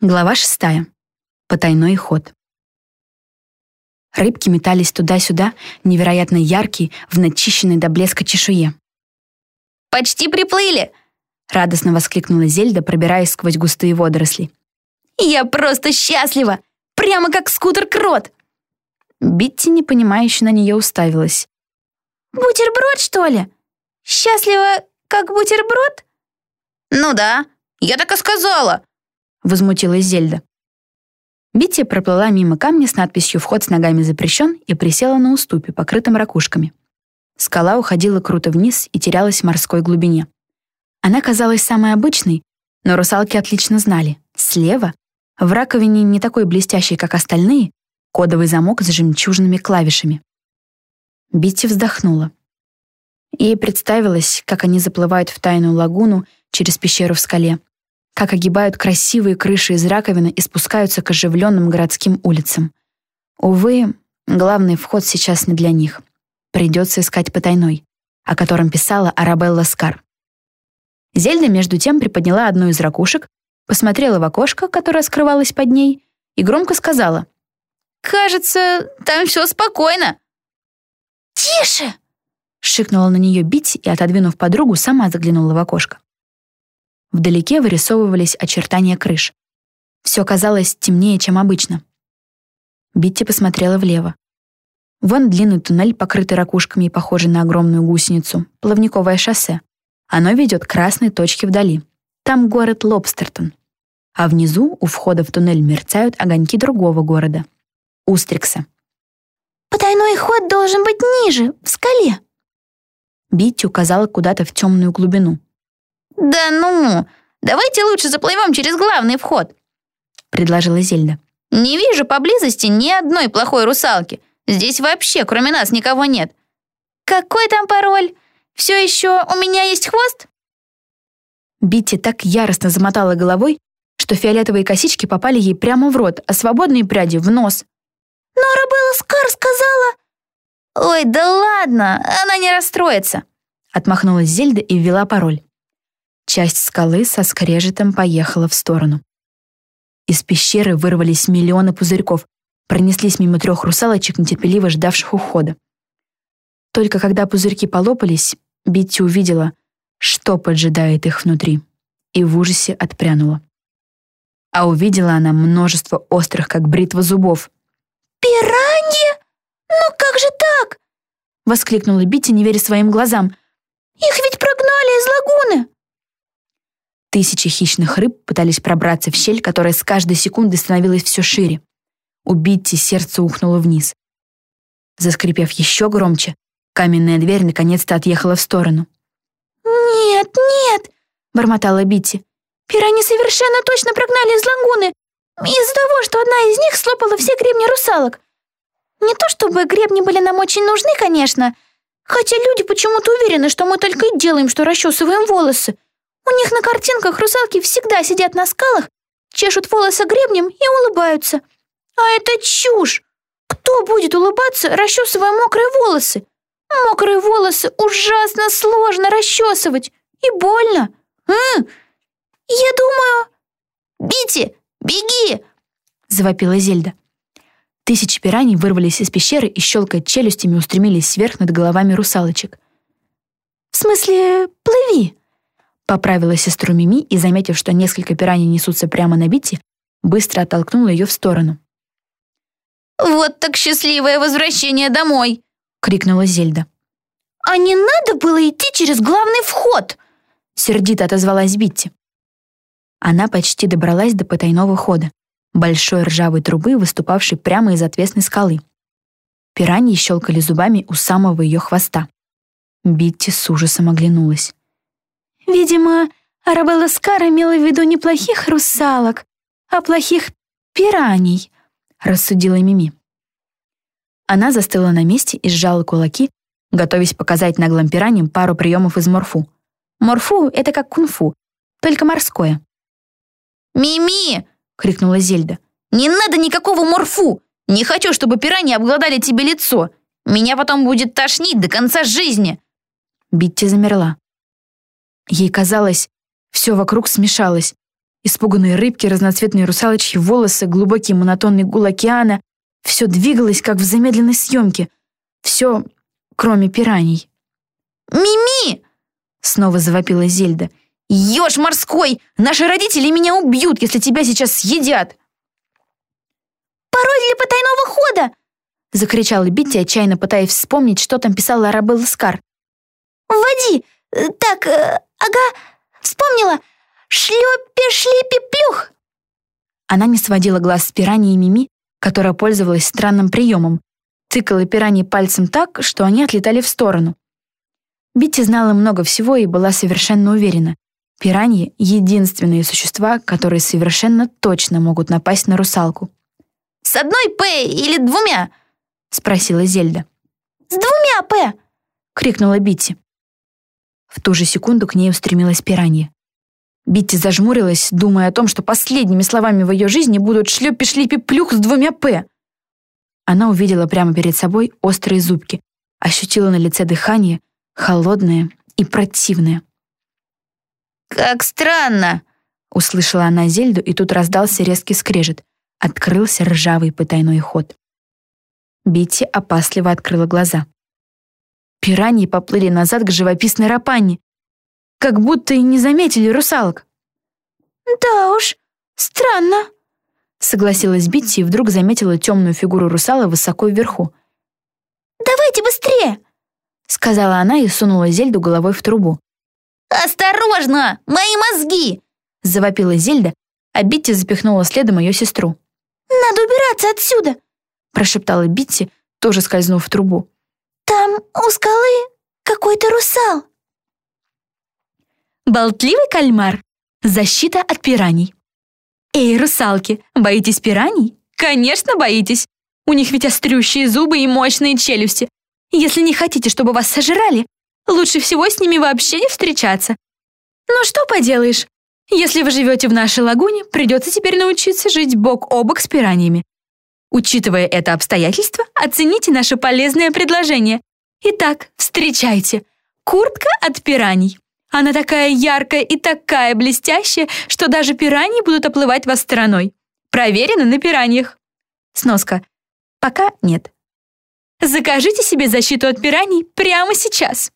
Глава шестая. Потайной ход. Рыбки метались туда-сюда, невероятно яркие, в начищенной до блеска чешуе. «Почти приплыли!» — радостно воскликнула Зельда, пробираясь сквозь густые водоросли. «Я просто счастлива! Прямо как скутер-крот!» Битти, непонимающе на нее уставилась. «Бутерброд, что ли? Счастлива, как бутерброд?» «Ну да, я так и сказала!» Возмутилась Зельда. Битти проплыла мимо камня с надписью «Вход с ногами запрещен» и присела на уступе, покрытом ракушками. Скала уходила круто вниз и терялась в морской глубине. Она казалась самой обычной, но русалки отлично знали. Слева, в раковине не такой блестящей, как остальные, кодовый замок с жемчужными клавишами. Битти вздохнула. Ей представилось, как они заплывают в тайную лагуну через пещеру в скале, как огибают красивые крыши из раковины и спускаются к оживленным городским улицам. Увы, главный вход сейчас не для них. Придется искать потайной, о котором писала Арабелла Скар. Зельда между тем приподняла одну из ракушек, посмотрела в окошко, которое скрывалось под ней, и громко сказала. «Кажется, там все спокойно». «Тише!» — шикнула на нее Битти и, отодвинув подругу, сама заглянула в окошко. Вдалеке вырисовывались очертания крыш. Все казалось темнее, чем обычно. Битти посмотрела влево. Вон длинный туннель, покрытый ракушками и похожий на огромную гусеницу, плавниковое шоссе. Оно ведет к красной точке вдали. Там город Лобстертон. А внизу, у входа в туннель, мерцают огоньки другого города — Устрикса. «Потайной ход должен быть ниже, в скале». Битти указала куда-то в темную глубину. «Да ну! Давайте лучше заплывем через главный вход», — предложила Зельда. «Не вижу поблизости ни одной плохой русалки. Здесь вообще, кроме нас, никого нет. Какой там пароль? Все еще у меня есть хвост?» Битти так яростно замотала головой, что фиолетовые косички попали ей прямо в рот, а свободные пряди — в нос. «Но Арабелла Скар сказала...» «Ой, да ладно, она не расстроится», — отмахнулась Зельда и ввела пароль. Часть скалы со скрежетом поехала в сторону. Из пещеры вырвались миллионы пузырьков, пронеслись мимо трех русалочек, нетерпеливо ждавших ухода. Только когда пузырьки полопались, Битти увидела, что поджидает их внутри, и в ужасе отпрянула. А увидела она множество острых, как бритва зубов. «Пираньи? Ну как же так?» — воскликнула Битти, не веря своим глазам. «Их ведь прогнали из лагуны!» Тысячи хищных рыб пытались пробраться в щель, которая с каждой секундой становилась все шире. У Битти сердце ухнуло вниз. Заскрипев еще громче, каменная дверь наконец-то отъехала в сторону. «Нет, нет!» — бормотала Битти. «Пираньи совершенно точно прогнали из лагуны из-за того, что одна из них слопала все гребни русалок. Не то чтобы гребни были нам очень нужны, конечно, хотя люди почему-то уверены, что мы только и делаем, что расчесываем волосы. У них на картинках русалки всегда сидят на скалах, чешут волосы гребнем и улыбаются. А это чушь! Кто будет улыбаться, расчесывая мокрые волосы? Мокрые волосы ужасно сложно расчесывать и больно. М Я думаю... «Бити, беги!» — завопила Зельда. Тысячи пираний вырвались из пещеры и, щелкая челюстями, устремились вверх над головами русалочек. «В смысле, плыви!» Поправила сестру Мими и, заметив, что несколько пираний несутся прямо на Битти, быстро оттолкнула ее в сторону. «Вот так счастливое возвращение домой!» — крикнула Зельда. «А не надо было идти через главный вход!» — сердито отозвалась Битти. Она почти добралась до потайного хода, большой ржавой трубы, выступавшей прямо из отвесной скалы. Пираньи щелкали зубами у самого ее хвоста. Битти с ужасом оглянулась. Видимо, Арабелла Скар имела в виду не плохих русалок, а плохих пираний, рассудила Мими. Она застыла на месте и сжала кулаки, готовясь показать наглым пираньям пару приемов из морфу. Морфу — это как кунг-фу, только морское. «Мими!» — крикнула Зельда. «Не надо никакого морфу! Не хочу, чтобы пираньи обглодали тебе лицо! Меня потом будет тошнить до конца жизни!» Битти замерла. Ей казалось, все вокруг смешалось. Испуганные рыбки, разноцветные русалочьи волосы, глубокий монотонный гул океана. Все двигалось, как в замедленной съемке. Все, кроме пираний. «Мими!» — снова завопила Зельда. «Еж морской! Наши родители меня убьют, если тебя сейчас съедят!» «Пароль для потайного хода!» — закричала Битти, отчаянно пытаясь вспомнить, что там писала Арабелла Скар. «Вводи! Так, э, ага, вспомнила! Шлепи-шлепи-плюх!» Она не сводила глаз с пираньей Мими, которая пользовалась странным приемом. Тыкала пираньи пальцем так, что они отлетали в сторону. Битти знала много всего и была совершенно уверена. Пираньи — единственные существа, которые совершенно точно могут напасть на русалку. «С одной «П» или двумя?» — спросила Зельда. «С двумя «П», — крикнула Битти. В ту же секунду к ней устремилась пиранья. Битти зажмурилась, думая о том, что последними словами в ее жизни будут «шлепи-шлепи-плюх» с двумя «п». Она увидела прямо перед собой острые зубки, ощутила на лице дыхание, холодное и противное. «Как странно!» — услышала она Зельду, и тут раздался резкий скрежет. Открылся ржавый потайной ход. Битти опасливо открыла глаза. Пираньи поплыли назад к живописной рапанне, как будто и не заметили русалок. «Да уж, странно», — согласилась Битти и вдруг заметила темную фигуру русала высоко вверху. «Давайте быстрее!» — сказала она и сунула Зельду головой в трубу. «Осторожно! Мои мозги!» — завопила Зельда, а Битти запихнула следом ее сестру. «Надо убираться отсюда!» — прошептала Битти, тоже скользнув в трубу. «Там у скалы какой-то русал!» Болтливый кальмар. Защита от пираний. Эй, русалки, боитесь пираний? Конечно, боитесь. У них ведь острющие зубы и мощные челюсти. Если не хотите, чтобы вас сожрали, лучше всего с ними вообще не встречаться. Но что поделаешь? Если вы живете в нашей лагуне, придется теперь научиться жить бок о бок с пираньями. Учитывая это обстоятельство, оцените наше полезное предложение. Итак, встречайте. Куртка от пираний. Она такая яркая и такая блестящая, что даже пираньи будут оплывать вас стороной. Проверено на пираньях. Сноска. Пока нет. Закажите себе защиту от пираний прямо сейчас.